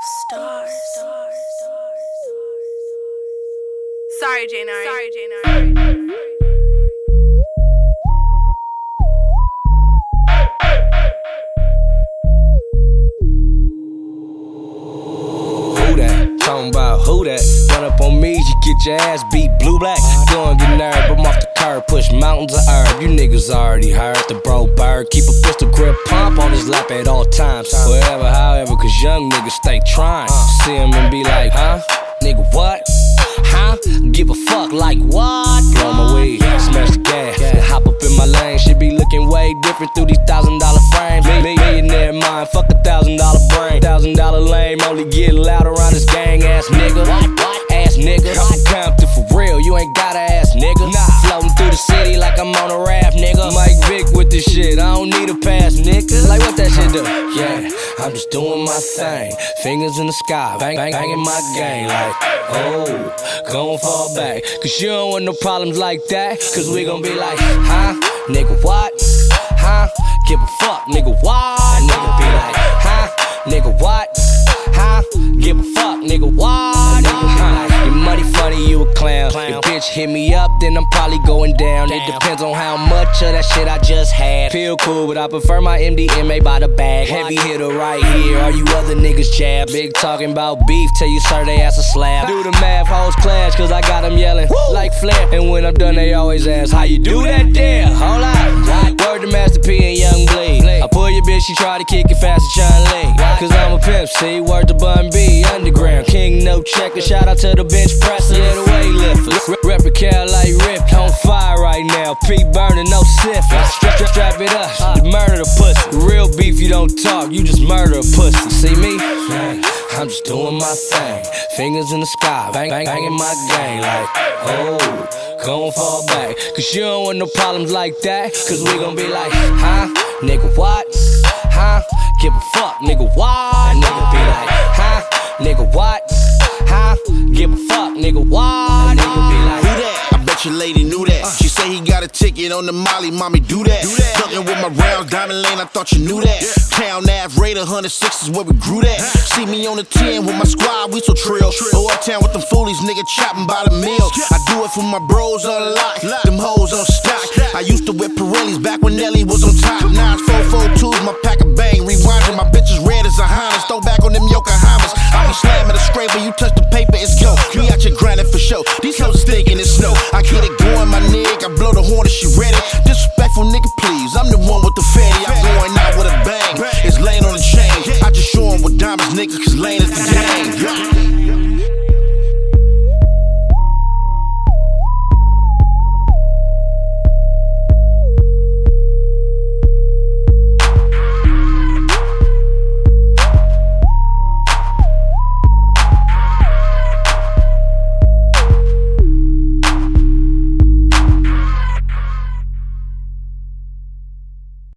stars. Sorry, Janari. Sorry, Janari. Who that? Talking about who that? Run up on me, you get your ass beat blue black. Don't get nerve, I'm off the curb, push mountains of herb. You niggas already heard the bro bird. Keep a pistol grip pump on his lap at all times. Forever, however, cause young niggas stay trying. See him and be like, huh? Nigga, what? Huh? Give a fuck like what? Blow my weed, smash the gas, and hop up in my lane. Should be looking way different through these thousand dollar frames. Me- Millionaire mind, fuck a thousand dollar brain. Thousand dollar lame, only get loud around this gang ass nigga. Ass nigga. I'm Compton for real, you ain't got a through the city like I'm on a raft, nigga. Mike Vick with this shit, I don't need a pass, nigga. Like what that shit do? Yeah, I'm just doing my thing. Fingers in the sky, bang, bang, banging my game. Like, oh, gon' fall back. Cause you don't want no problems like that. Cause we gon' be like, huh? Nigga, what? Huh? Give a fuck, nigga, what? Nigga be like, huh? Nigga, what? Huh? Give a fuck, nigga, why? Nigga be like, your money funny, you a clown. If bitch hit me up, then I'm probably going down. It depends on how much of that shit I just had. Feel cool, but I prefer my MDMA by the bag. Heavy hitter right here, are you other niggas jab? Big talking about beef, tell you sir they ass a slab. Do the math, hoes clash, cause I got them yelling like Flair. And when I'm done, they always ask, how you do that there? Hold up, word to Master P and Young Bleed. I pull your bitch, she try to kick it fast as John Lee. Cause I'm a pimp, see, word to Bun B, underground. King no checker, shout out to the bench presser, yeah, the weightlifters. Rep, rep a cow like Rip, on fire right now. P burning, no syphilis. Strap, strap, strap it up, the murder the pussy. Real beef, you don't talk, you just murder a pussy. See me? I'm just doing my thing. Fingers in the sky, bang, bang, banging my gang. Like, oh, gon' fall back. Cause you don't want no problems like that. Cause we gon' be like, huh? Nigga, what? Huh? Give a fuck, nigga, what? Nigga be like, huh? Nigga, what? Huh? Give a nigga? Nigga be like, Who that? I bet your lady knew that. She say he got a ticket on the Molly, mommy, do that. Fucking with my round diamond lane, I thought you knew that. Town Ave Raider 106 is where we grew that. See me on the 10 with my squad, we so trill. Go uptown with them foolies, nigga chopping by the meal. I do it for my bros on lock, them hoes on stock. I used to whip Pirellis back when Nelly was on top. Now it's 442s, my pack of snow. I get it going, my nigga. I blow the horn and she ready. Disrespectful nigga, please. I'm the one with the fatty. I'm going out with a bang. It's laying on the chain. I just show 'em with diamonds, nigga, cause lane is the